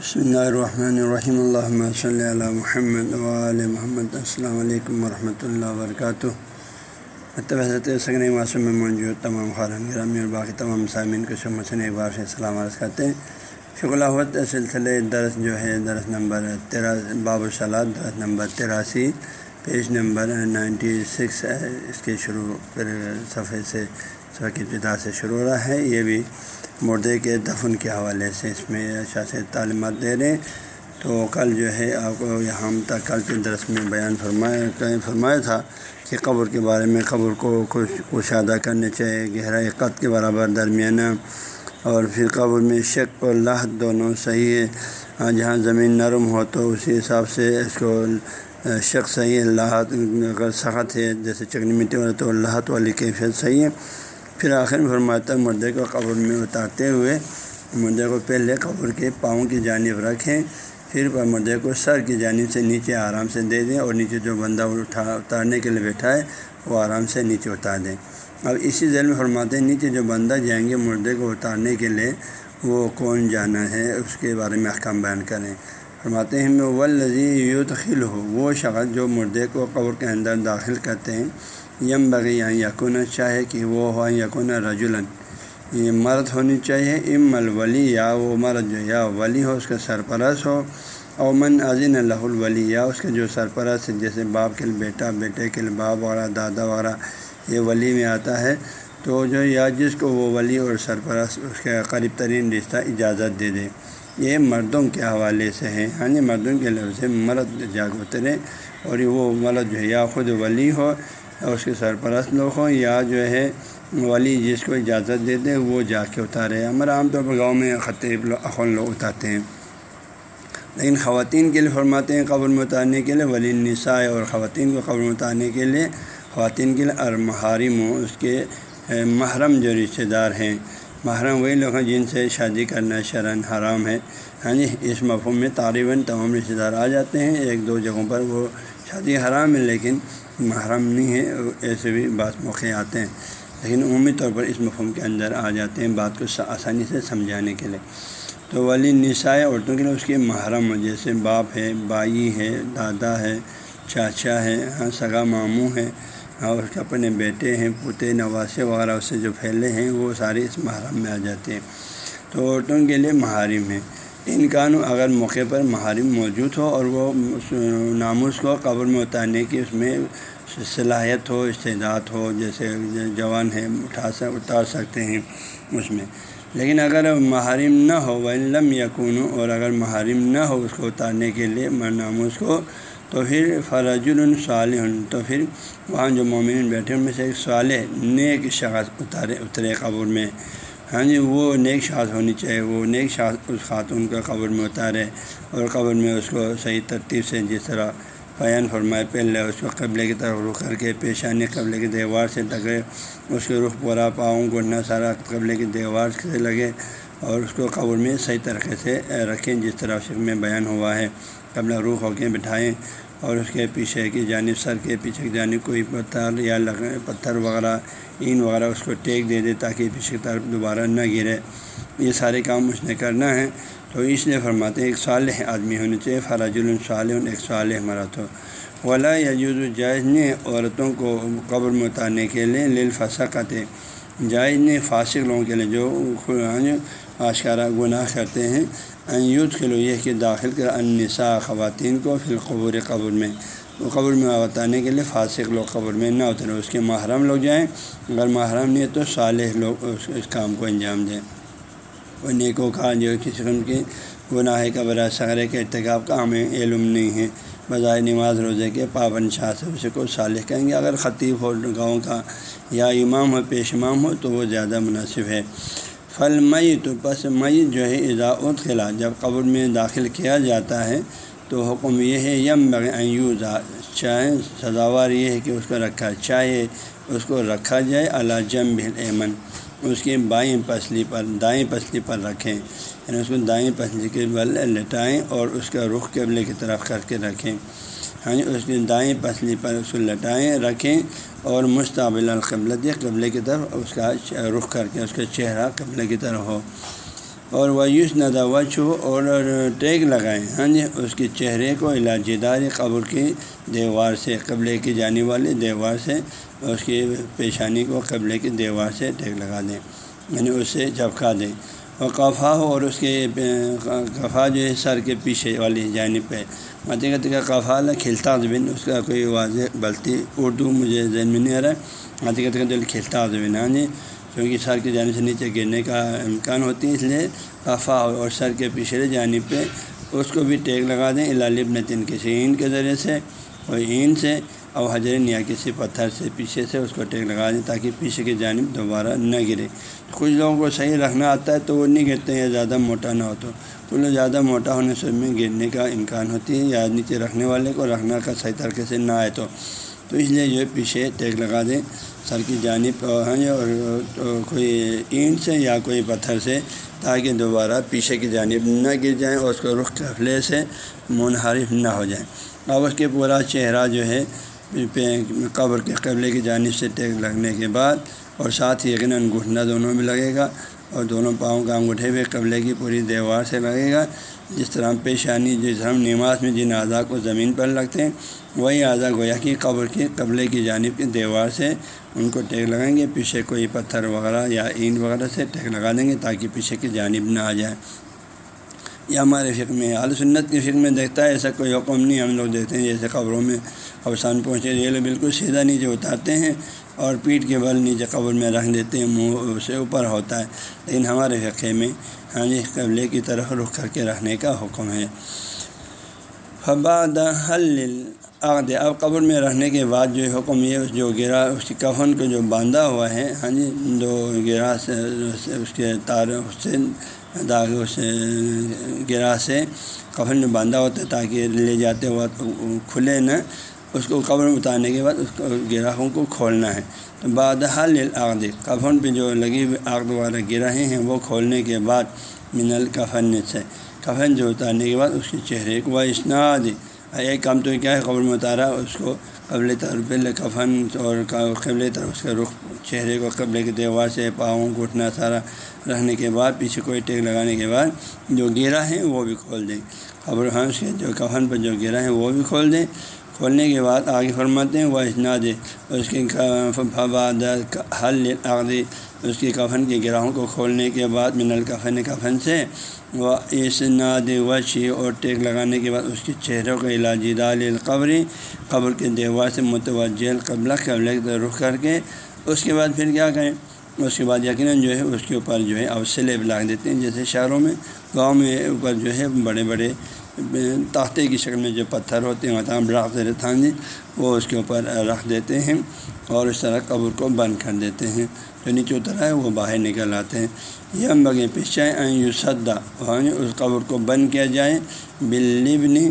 بسم اللہ الرحمن الرحیم اللہ صلی اللہ محمد وعلی محمد السلام علیکم ورحمۃ اللہ وبرکاتہ مطلب حضرت معصوم میں موجود تمام خارن گرامی اور باقی تمام سامعین کو شمسن ایک بار سے سلام عرض کرتے ہیں شکر اللہ سلسلے درس جو ہے درس نمبر تیرہ باب الصلاۃ درس نمبر تراسی پیج نمبر نائنٹی سکس ہے اس کے شروع پھر صفحے سے صفحے کی ابتدا سے شروع ہو رہا ہے یہ بھی مردے کے دفن کے حوالے سے اس میں اچھا سے تعلیمات دے رہے ہیں۔ تو کل جو ہے آپ کو یہاں تک کل کے درس میں بیان فرمایا فرمایا تھا کہ قبر کے بارے میں قبر کو کچھ کشادہ کرنے چاہیے، گہرائی قط کے برابر، درمیانہ۔ اور پھر قبر میں شک اور لاہت دونوں صحیح ہے ہاں جہاں زمین نرم ہو تو اسی حساب سے اس کو شک صحیح ہے لاہت اگر سخت ہے، جیسے چکنی مٹی والا تو لاہت والی کیفیت صحیح ہے۔ پھر آخر میں فرماتا مردے کو قبر میں اتارتے ہوئے، مردے کو پہلے قبر کے پاؤں کی جانب رکھیں، پھر مردے کو سر کی جانب سے نیچے آرام سے دے دیں اور نیچے جو بندہ اٹھا، اتارنے کے لیے بیٹھا ہے، وہ آرام سے نیچے اتار دیں۔ اب اسی ذیل میں فرماتے ہیں، نیچے جو بندہ جائیں گے مردے کو اتارنے کے لیے، وہ کون جانا ہے؟ اس کے بارے میں احکام بیان کریں۔ فرماتے ہیں وہ لذی یو ہو وہ شخص جو مردے کو قبر کے اندر داخل کرتے ہیں۔ یم بغی یقون چاہے کہ وہ ہو یقون رجولن یہ مرد ہونی چاہیے ام الولی، یا وہ مرد جو، یا ولی ہو، اس کا سرپرست ہو۔ اومن عظین اللہ الولی، یا اس کے جو سرپرست ہے جیسے باپ کے بیٹا، بیٹے کے باپ وغیرہ، دادا وغیرہ، یہ ولی میں آتا ہے۔ تو جو، یا جس کو وہ ولی اور سرپرست، اس کا قریب ترین رشتہ اجازت دے دے۔ یہ مردوں کے حوالے سے ہے ہاں جی یعنی مردوں کے لفظ سے مرد جاگ اترے اور وہ مرد جو ہے، یا خود ولی ہو اس کے سرپرست لوگ ہوں، یا جو ہے ولی جس کو اجازت دے دے وہ جا کے اتارے ہمارا عام طور پر گاؤں میں خطیب لوگ اخن لوگ اتارتے ہیں۔ لیکن خواتین کے لیے فرماتے ہیں قبر میں اتارنے کے لیے ولی نساء اور خواتین کو قبر میں اتارنے کے لیے خواتین کے لیے ارمحارم ہوں۔ اس کے محرم جو رشتہ دار ہیں۔ محرم وہی لوگ ہیں جن سے شادی کرنا شرن حرام ہے۔ ہاں جی اس مفہوم میں طالباً تمام رشتہ دار آ جاتے ہیں۔ ایک دو جگہوں پر وہ شادی حرام ہے، لیکن محرم نہیں ہے، ایسے بھی بعض موقع آتے ہیں۔ لیکن عمومی طور پر اس مفہوم کے اندر آ جاتے ہیں بات کو آسانی سے سمجھانے کے لیے۔ تو ولی نسائے عورتوں کے لیے اس کے محرم، جیسے باپ ہے، بائی ہے، دادا ہے، چاچا ہے ہاں سگا ماموں ہے اور اس کے اپنے بیٹے ہیں، پوتے، نواسے وغیرہ، اس سے جو پھیلے ہیں، وہ سارے اس محرم میں آ جاتے ہیں۔ تو عورتوں کے لیے محارم ہے۔ ان کانوں اگر موقع پر محارم موجود ہو اور وہ ناموس کو قبر میں اتارنے کی اس میں صلاحیت ہو، استعداد ہو، جیسے جوان ہے اٹھا سک، اتار سکتے ہیں اس میں۔ لیکن اگر محارم نہ ہو وہ لم یقون اور اگر محارم نہ ہو اس کو اتارنے کے لیے ناموس کو، تو پھر فرج الصالح تو پھر وہاں جو مومن بیٹھے ان میں سے ایک صالح، نیک شخص اتارے، اترے قبر میں۔ ہاں جی وہ نیک شاخ ہونی چاہیے، وہ نیک شاخ اس خاتون کا قبر میں اتارے اور قبر میں اس کو صحیح ترتیب سے جس طرح بیان فرمائے، پہلے اس کو قبلے کی طرف رخ کر کے، پیشانی قبلے کی دیوار سے ٹکرے اس کے رخ پورا پاؤں گھٹنا سارا قبلے کی دیوار سے لگے اور اس کو قبر میں صحیح طریقے سے رکھیں، جس طرح شک میں بیان ہوا ہے قبل روح ہو کے بٹھائیں۔ اور اس کے پیچھے کی جانب سر کے پیچھے کی جانب کوئی پتھر یا پتھر وغیرہ این وغیرہ اس کو ٹیک دے دے تاکہ پیچھے کی طرف دوبارہ نہ گرے۔ یہ سارے کام اس نے کرنا ہے۔ تو اس لیے فرماتے ہیں، ایک صالح آدمی ہونے چاہیے فراج الصالح ایک صالح مرت ہو ولا یجوز جائز نے عورتوں کو قبر میں اتارنے کے لیے لیل جائز نے فاسق لوگوں کے لیے جو آشکارہ گناہ کرتے ہیں۔ یوتھ کے لوگ یہ کہ داخل کر انسا خواتین کو پھر قبور قبر میں۔ وہ قبر میں اتارنے کے لیے فاسق لوگ قبر میں نہ اتریں اس کے محرم لوگ جائیں۔ اگر محرم نہیں ہے تو صالح لوگ اس کام کو انجام دیں۔ وہ نیکوں کا، جو کسی قسم کے گناہ قبر سغرے کے ارتکاب کا ہمیں علم نہیں ہے۔ بظاہر نماز روزے کے پابند شاہ سے اسے کو صالح کہیں گے۔ اگر خطیب ہو، گاؤں کا یا امام ہو، پیش امام ہو، تو وہ زیادہ مناسب ہے۔ پھل مئی تو پس مئی جو ہے اضاعت خلا جب قبر میں داخل کیا جاتا ہے، تو حکم یہ ہے یم بغیوزا چاہے سزاوار یہ ہے کہ اس کو رکھا، چاہے اس کو رکھا جائے اللہ جم ایمن اس کی بائیں پسلی پر، دائیں پسلی پر رکھیں یعنی اس کو دائیں پسلی کے بل لٹائیں اور اس کا رخ قبلے کی طرف کر کے رکھیں۔ ہاں جی، اس کی دائیں پسلی پر اس کو لٹائیں، رکھیں اور مستقبل القبلت قبلے کی طرف اس کا رخ کر کے اس کا چہرہ قبلے کی طرف ہو۔ اور ویوس ندا وچو اور ٹیک لگائیں۔ ہاں جی اس کے چہرے کو علاجدار قبر کی، دیوار سے قبلے کی جانے والی دیوار سے اس کی پیشانی کو قبلے کی دیوار سے ٹیک لگا دیں۔ یعنی اس سے جھپکا دیں۔ اور کفا ہو اور اس کے کفا جو ہے سر کے پیچھے والی جانب پہ۔ متی کا کفا کھلتا زمین اس کا کوئی واضح بلتی اردو مجھے ذہن میں نہیں آ رہا۔ ہے متی کا دل کھلتا زمین ہاں جی۔ کیونکہ سر کی جانب سے نیچے گرنے کا امکان ہوتی ہے، اس لیے کفا اور سر کے پچھلے جانب پہ اس کو بھی ٹیک لگا دیں۔ الالب نتن کسی اینٹ کے ذریعے سے اور اینٹ سے۔ اور حجر نیا کسی پتھر سے پیچھے سے اس کو ٹیک لگا دیں تاکہ پیچھے کی جانب دوبارہ نہ گرے۔ کچھ لوگوں کو صحیح رکھنا آتا ہے تو وہ نہیں گرتے ہیں زیادہ موٹا نہ ہو تو۔ کچھ زیادہ موٹا ہونے سے میں گرنے کا امکان ہوتی ہے، یا نیچے رکھنے والے کو رکھنا کا صحیح طریقے سے نہ آئے تو۔ تو اس لیے جو ہے پیچھے ٹیک لگا دیں۔ سر کی جانب اور کوئی اینٹ سے یا کوئی پتھر سے تاکہ دوبارہ پیچھے کی جانب نہ گر جائیں اور اس کو رخ قفلے سے منحرف نہ ہو جائیں۔ اب اس کے پورا چہرہ جو ہے قبر کے قبلے کی جانب سے ٹیک لگنے کے بعد اور ساتھ ہی یقیناً گھٹنا دونوں میں لگے گا اور دونوں پاؤں کا انگوٹھے ہوئے قبلے کی پوری دیوار سے لگے گا۔ جس طرح پیشانی، جس ہم نماز میں جن اعضاء کو زمین پر لگتے ہیں، وہی اعضاء گویا کی قبر کی قبلے کی جانب کی دیوار سے ان کو ٹیک لگائیں گے۔ پیچھے کوئی پتھر وغیرہ یا اینٹ وغیرہ سے ٹیک لگا دیں گے تاکہ پیچھے کی جانب نہ آ جائے۔ یا ہمارے فکر میں عال سنت کی فکر میں دیکھتا ہے، ایسا کوئی حکم نہیں ہم لوگ دیکھتے ہیں، جیسے قبروں میں اوسان پہنچے، یہ لوگ بالکل سیدھا نیچے اتارتے ہیں اور پیٹھ کے بل نیچے قبر میں رکھ دیتے ہیں، منہ سے اوپر ہوتا ہے۔ لیکن ہمارے فقے میں ہاں جی قبلے کی طرف رخ کر کے رکھنے کا حکم ہے۔ فباد حل عقد اب قبر میں رہنے کے بعد جو حکم یہ، جو گرا، اس کی کفن کو جو باندھا ہوا ہے ہاں جی جو گرا سے، اس کے تار سے تاکہ اس گرا سے کفن میں باندھا ہوتا ہے تاکہ لے جاتے وقت کھلے نہ، اس کو قبر میں اتارنے کے بعد اس کو گراہوں کو کھولنا ہے۔ تو بعد حل عقد کفن پہ جو لگی ہوئی آگ وغیرہ گراہیں ہیں، وہ کھولنے کے بعد من الکفن سے، کفن جو اتارنے کے بعد اس کے چہرے کو وہ اسناد ایک کام تو کیا ہے، قبر میں اتارا، اس کو قبل طرف کفن اور قبل طرف اس کا رخ، چہرے کو قبل کے دیوار سے پاؤں گھٹنا سارا رکھنے کے بعد، پیچھے کوئی ٹیک لگانے کے بعد جو گیرا ہے وہ بھی کھول دیں۔ قبر ہاں، ہنس کے جو کفن پر جو گرا ہے وہ بھی کھول دیں۔ کھولنے کے بعد آگے فرماتے ہیں، وہ اسناد اس کے فواد حل عقدی اس کی کفن کے گراہوں کو کھولنے کے بعد من الکفن کفن سے وہ اسناد وشی اور ٹیک لگانے کے بعد اس کے چہروں کا علاجی دال القبری قبر کے دیوار سے متوجہ قبلہ قبل رخ کر کے اس کے بعد پھر کیا کریں؟ اس کے بعد یقیناً جو ہے اس کے اوپر جو ہے اوسلے لاگ دیتے ہیں، جیسے شہروں میں، گاؤں میں اوپر جو ہے بڑے بڑے تاختے کی شکل میں جو پتھر ہوتے ہیں، وہاں رکھ دیتے وہ اس کے اوپر رکھ دیتے ہیں اور اس طرح قبر کو بند کر دیتے ہیں۔ یعنی جو نیچے اترا ہے وہ باہر نکل آتے ہیں۔ یہ ہم بگے پیچھے یو سدا اس قبر کو بند کیا جائے۔ بلبنی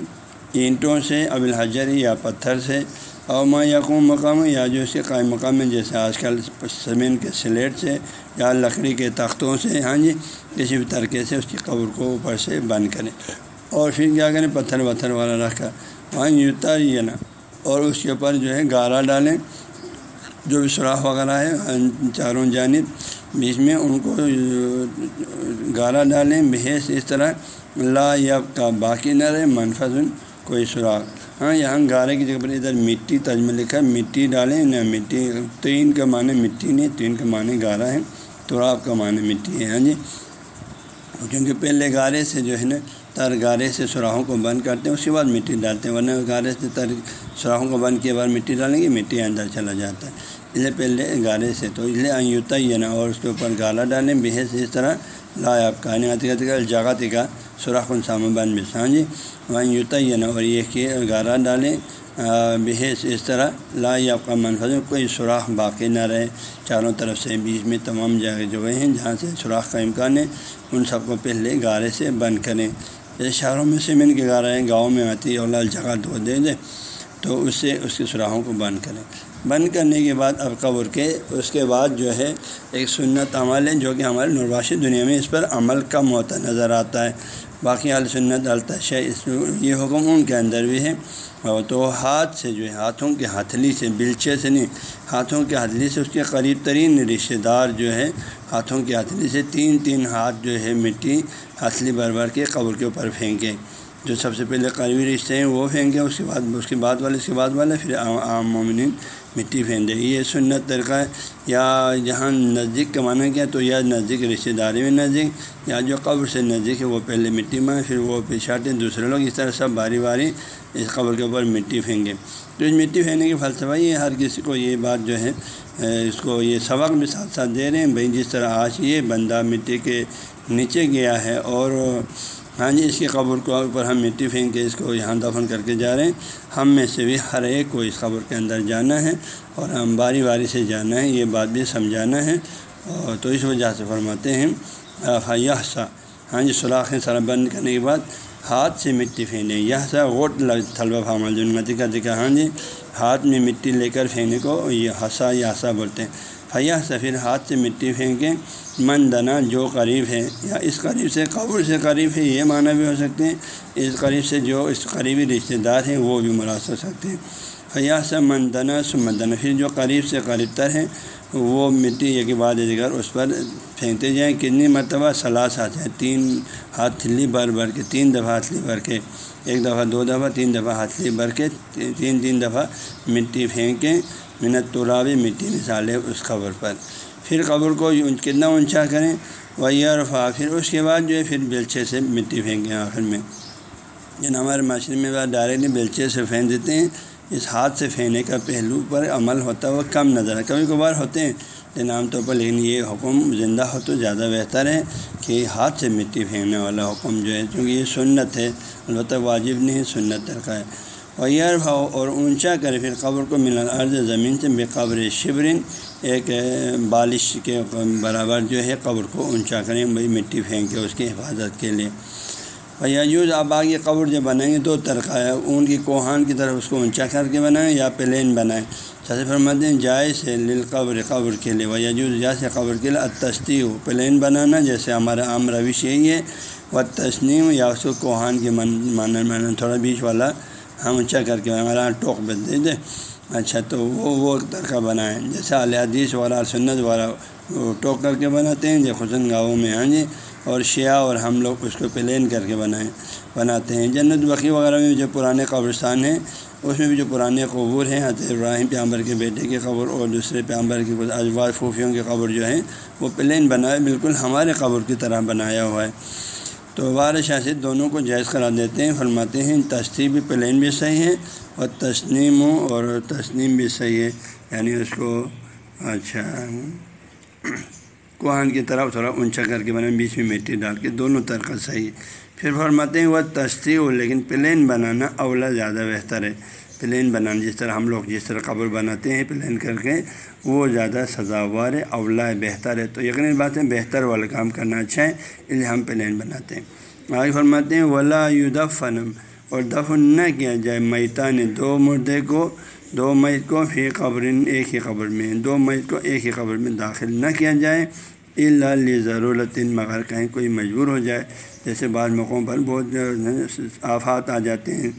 اینٹوں سے اب الحجر یا پتھر سے۔ اور ماں یقوم مقام، یا جو اس کے قائم مقام ہے جیسے آج کل زمین کے سلیٹ سے یا لکڑی کے تختوں سے۔ ہاں جی کسی بھی طریقے سے اس کی قبر کو اوپر سے بند کریں۔ اور پھر کیا کریں؟ پتھر وتھر والا رکھ کر۔ وہاں یوتا یہ نا اور اس کے اوپر جو ہے گارا ڈالیں۔ جو بھی سوراخ وغیرہ ہے ہاں، چاروں جانب بیچ میں ان کو گارا ڈالیں بحیث اس طرح لا یا کا باقی نہ رہے منفظ کوئی سوراخ۔ ہاں یہاں گارے کی جگہ پر ادھر مٹی تجمہ لکھا ہے، مٹی ڈالیں، نہ مٹی تین کا معنی مٹی نہیں تین کا معنی گارا ہے تو آپ کا معنی مٹی ہے ہاں جی۔ کیونکہ پہلے گارے سے جو ہے نا، تر گارے سے سوراخوں کو بند کرتے ہیں، اس کے بعد مٹی ڈالتے ہیں، ورنہ گارے سے تر سوراخوں کو بند کیے بعد مٹی ڈالیں گے، مٹی اندر چلا جاتا ہے۔ اس لیے پہلے گارے سے تو اس لیے یوتا ہے نا اور اس کے اوپر گالا ڈالیں بحث اس طرح لا آپ کا جگہ تکا سوراخ سامنے بند بھی جی وہاں یوتا اور یہ کہ گارا ڈالیں بحث اس طرح لا آپ کا منفظ کوئی سوراخ باقی نہ رہے۔ چاروں طرف سے بیچ میں تمام جگہ جگہ ہیں، جہاں سے سوراخ کا امکان ہے، ان سب کو پہلے گارے سے بند کریں۔ جیسے شہروں میں سیمنٹ کے گارے ہیں، گاؤں میں آتی ہے اور لال جگہ دھو دے دیں، تو اس سے اس کے سوراخوں کو بند کریں۔ بند کرنے کے بعد اب قبر کے، اس کے بعد جو ہے ایک سنت عمل ہے جو کہ ہمارے نرواشی دنیا میں اس پر عمل کم ہوتا نظر آتا ہے۔ باقی عال سنت التش اس یہ حکم ان کے اندر بھی ہے۔ اور تو ہاتھ سے جو ہے، ہاتھوں کے ہتھلی سے، بلچے سے نہیں، ہاتھوں کے ہتھلی سے اس کے قریب ترین رشتہ دار جو ہے، ہاتھوں کی ہتھلی سے تین تین ہاتھ جو ہے مٹی، ہتھلی بھر بھر کے قبر کے اوپر پھینکے۔ جو سب سے پہلے قریبی رشتے ہیں وہ پھینکیں اس کے بعد، اس کے بعد والے، اس کے بعد والے، پھر عام مومنین مٹی پھینک دے یہ سنت طریقہ ہے۔ یا جہاں نزدیک کمانا کیا تو یا نزدیک رشتہ داری میں نزدیک، یا جو قبر سے نزدیک ہے وہ پہلے مٹی مائیں پھر وہ پچھاٹیں دوسرے لوگ اس طرح سب باری باری اس قبر کے اوپر مٹی پھینکیں۔ تو اس مٹی پھینکنے کی فلسفہ یہ ہر کسی کو یہ بات جو ہے، اس کو یہ سبق بھی ساتھ ساتھ دے رہے ہیں۔ بھائی جس طرح آج یہ بندہ مٹی کے نیچے گیا ہے اور ہاں جی اس کی قبر کو اوپر ہم مٹی پھینک کے اس کو یہاں دفن کر کے جا رہے ہیں۔ ہم میں سے بھی ہر ایک کو اس قبر کے اندر جانا ہے اور ہم باری باری سے جانا ہے، یہ بات بھی سمجھانا ہے۔ اور تو اس وجہ سے فرماتے ہیں یہ سا ہاں جی سلاخیں سارا بند کرنے کے بعد ہاتھ سے مٹی پھینکیں یہ سا غوٹ طلبہ فامل جنمتی کا دکھا ہاں جی ہاتھ میں مٹی لے کر پھینکنے کو یہ ہنسا یا ہسا بولتے ہیں۔ فیاح سے پھر ہاتھ سے مٹی پھینکیں، من دنا جو قریب ہے، یا اس قریب سے قبر سے قریب ہے، یہ معنی بھی ہو سکتے ہیں۔ اس قریب سے جو اس قریبی رشتہ دار ہیں، وہ بھی مراد ہو سکتے ہیں۔ فیاح سے من دنا سمندنا پھر جو قریب سے قریب تر ہیں وہ مٹی یہ بعد دیگر اس پر پھینکتے جائیں، کتنی مرتبہ سلاس آتے ہیں تین ہاتھ تھلی بھر بھر کے، تین دفعہ ہتھلی بھر کے، ایک دفعہ، دو دفعہ، تین دفعہ ہتھلی بھر کے، تین تین دفعہ مٹی پھینکیں منت ترابی مٹی مثالیں اس قبر پر۔ پھر قبر کو کتنا اونچا کریں، وہی عرفا پھر اس کے بعد جو ہے، پھر بیلچے سے مٹی پھینکیں آخر میں۔ جن ہمارے معاشرے میں بعد ڈائریکٹلی بیلچے سے پھینک دیتے ہیں اس ہاتھ سے پھینکنے کا پہلو پر عمل ہوتا ہوا کم نظر ہے۔ کبھی کبھار ہوتے ہیں لیکن عام طور پر، لیکن یہ حکم زندہ ہو تو زیادہ بہتر ہے کہ ہاتھ سے مٹی پھینکنے والا حکم جو ہے، چونکہ یہ سنت ہے، البتہ واجب نہیں سنت طرقہ ہے۔ ویر بھاؤ اور اونچا کرے پھر قبر کو ملن عرض زمین سے بے قبر شبرن ایک بالش کے برابر جو ہے، قبر کو اونچا کریں، بھائی مٹی پھینک کے اس کی حفاظت کے لیے۔ یوز آپ آگے قبر جو بنائیں گے دو طرقہ ہے، اون کی کوہان کی طرف اس کو اونچا کر کے بنائیں یا پلین بنائیں۔ سر فرماتے ہیں، جائز ہے لل قبر قبر کے لیے ویجوز جائز قبر کے لیے اتستی ہو پلین بنانا جیسے ہمارا عام روش یہی ہے۔ و تسنیم یا اس کو کوہان کے من مانا تھوڑا بیچ والا ہم اونچا کر کے ہمارا ٹوک بن دے دیں اچھا تو وہ وہ ترکہ بنائیں۔ جیسے حدیث والا سنت والا وہ ٹوک کر کے بناتے ہیں، جو خسن گاؤں میں ہاں جی اور شیعہ اور ہم لوگ اس کو پلین کر کے بنائیں بناتے ہیں۔ جنت بقی وغیرہ میں جو پرانے قبرستان ہیں، اس میں بھی جو پرانے قبور ہیں، حضرت ابراہیم پیامبر کے بیٹے کی قبر اور دوسرے پیامبر کی کچھ اجواز پھوفیوں کی قبر جو ہیں، وہ پلین بنائے، بالکل ہمارے قبر کی طرح بنایا ہوا ہے۔ تو وار شاست دونوں کو جائز قرار دیتے ہیں، فرماتے ہیں تصدیق بھی پلین بھی صحیح ہے اور تسنیم اور تسنیم بھی صحیح ہے۔ یعنی اس کو اچھا۔ کوہان کی طرف تھوڑا اونچا کر کے بنائیں، بیچ میں مٹی ڈال کے، دونوں طرح صحیح۔ پھر فرماتے ہیں، وہ تصدیق لیکن پلین بنانا اولا زیادہ بہتر ہے۔ پلین بنانا، جس طرح ہم لوگ جس طرح قبر بناتے ہیں، پلین کر کے وہ زیادہ سزاوار ہے، اولا بہتر ہے۔ تو یقینی بات ہے، بہتر والا کام کرنا اچھا ہے، اس لیے ہم پلین بناتے ہیں۔ آگے فرماتے ہیں، ولا فنم اور دفن نہ کیا جائے میتا نے دو مردے کو دو میت کو فی قبر ایک ہی قبر میں، دو میت کو ایک ہی قبر میں داخل نہ کیا جائے اللہ ضرورت مگر کہیں کوئی مجبور ہو جائے۔ جیسے بعض موقعوں پر بہت آفات آ جاتے ہیں۔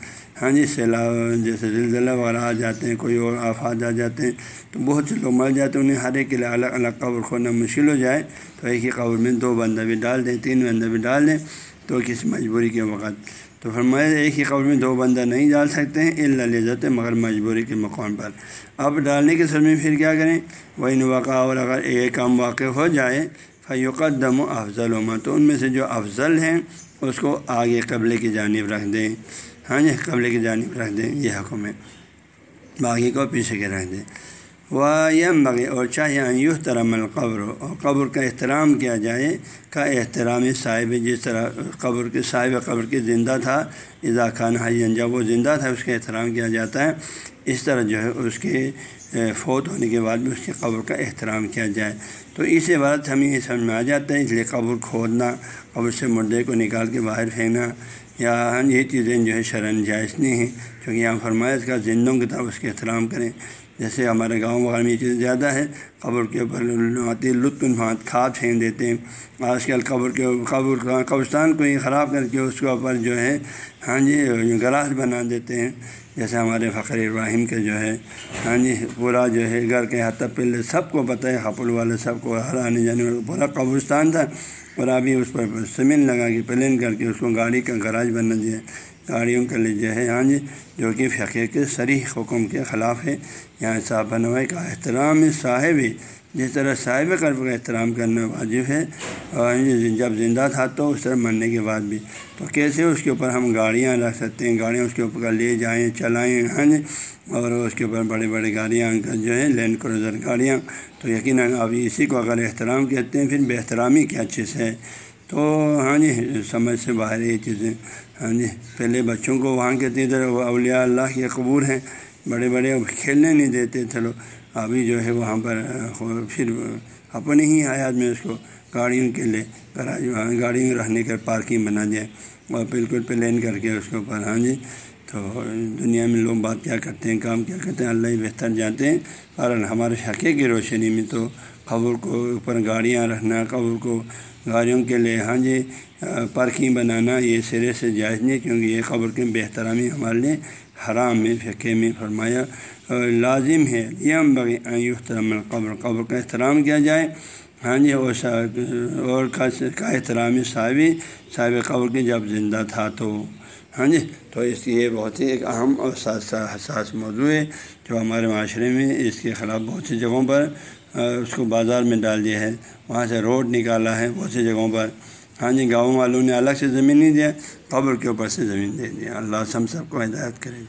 ہاں جی سیلاب جیسے زلزلہ وغیرہ آ جاتے ہیں، کوئی اور آفات آ جاتے ہیں۔ تو بہت سے لوگ مر جاتے ہیں، انہیں ہر ایک کے لیے الگ الگ قبر کھولنا مشکل ہو جائے۔ تو ایک ہی قبر میں دو بندہ بھی ڈال دیں، تین بندہ بھی ڈال دیں تو کسی مجبوری کے وقت تو فرمایا ایک ہی قبر میں دو بندہ نہیں ڈال سکتے ہیں اللہ لذت، مگر مجبوری کے مقام پر۔ اب ڈالنے کے سر میں پھر کیا کریں؟ وہ واقع اور اگر ایک کام واقع ہو جائے فیوقت دم و افضل عما تو ان میں سے جو افضل ہیں، اس کو آگے قبلے کی جانب رکھ دیں۔ ہاں جی قبل کی جانب رکھ دیں، یہ حکم ہے۔ باقی کو پیچھے کے رکھ دیں۔ وہ یم بغی اور چاہے یوں ترم القبر، اور قبر کا احترام کیا جائے، کا احترام صاحب، جس طرح قبر کے، صاحب قبر کے زندہ تھا، اذا خان حجن جب وہ زندہ تھا، اس کا احترام کیا جاتا ہے۔ اس طرح جو ہے اس کے فوت ہونے کے بعد بھی اس کی قبر کا احترام کیا جائے۔ تو اس عبارت ہمیں یہ سمجھ میں آ جاتا ہے، اس لیے قبر کھودنا، قبر سے مردے کو نکال کے باہر پھینکنا، یا یہ چیزیں جو ہے شرن جائز نہیں ہیں کیونکہ یہاں فرمائش کا زندوں کی طرف اس کے احترام کریں۔ جیسے ہمارے گاؤں وغیرہ میں یہ چیز زیادہ ہے، قبر کے اوپر لطف کھاد پھینک دیتے ہیں۔ آج کل قبر کے قبر قبرستان کو ہی خراب کر کے اس کے اوپر جو ہے ہاں جی گراس بنا دیتے ہیں۔ جیسے ہمارے فخر ابراہیم کے جو ہے ہاں جی پورا جو ہے، گھر کے ہاتھ پہلے سب کو پتہ ہے حپل والے سب کو ہر آنے جانے والے پورا قبرستان تھا۔ اور ابھی اس پر سمن لگا کے پلین کر کے اس کو گاڑی کا گراج بنا دیا۔ گاڑیوں کے لیے جو ہے۔ ہاں جی جو کہ فقیر کے سریح حکم کے خلاف ہے۔ یہاں صاحب نوائے کا احترام صاحب ہی جس طرح صاحب قلب کا احترام کرنا واجب ہے۔ اور ہاں جی، جب زندہ تھا تو اس طرح مرنے کے بعد بھی۔ تو کیسے اس کے اوپر ہم گاڑیاں رکھ سکتے ہیں؟ گاڑیاں اس کے اوپر لے جائیں، چلائیں ہاں جی۔ اور اس کے اوپر بڑے بڑے گاڑیاں جو ہے، لینڈ کروزر گاڑیاں۔ تو یقیناً اب اسی کو اگر احترام کہتے ہیں، پھر بے احترامی کیا چیز ہے؟ تو ہاں جی سمجھ سے باہر یہ چیزیں۔ ہاں جی پہلے بچوں کو وہاں کہتے ادھر اولیاء اللہ کے قبور ہیں، بڑے بڑے کھیلنے نہیں دیتے، چلو ابھی جو ہے وہاں پر پھر اپنے ہی حیات میں اس کو گاڑیوں کے لیے ہاں، گاڑیوں رہنے کا پارکنگ بنا دیا، اور بالکل پلین کر کے اس کے اوپر ہاں جی تو دنیا میں لوگ بات کیا کرتے ہیں، کام کیا کرتے ہیں، اللہ ہی بہتر جانتے ہیں، اور ہمارے حقے کی روشنی میں تو قبر کو اوپر گاڑیاں رکھنا، قبر کو گاڑیوں کے لیے۔ ہاں جی پارکنگ بنانا یہ سرے سے جائز نہیں، کیونکہ یہ قبر کے بہترامی ہمارے لیے حرام میں فقے میں فرمایا لازم ہے۔ یہ ہم بغیر قبر قبر کا احترام کیا جائے۔ ہاں جی اور کا احترام صاحب صاحب قبر کے جب زندہ تھا تو۔ ہاں جی تو اس کی یہ بہت ہی ایک اہم اور حساس موضوع ہے، جو ہمارے معاشرے میں اس کے خلاف بہت سی جگہوں پر اس کو بازار میں ڈال دیا ہے۔ وہاں سے روڈ نکالا ہے بہت سی جگہوں پر۔ ہاں جی گاؤں والوں نے الگ سے زمین نہیں دیا، قبر کے اوپر سے زمین دے دیا۔ اللہ سم سب کو ہدایت کرے۔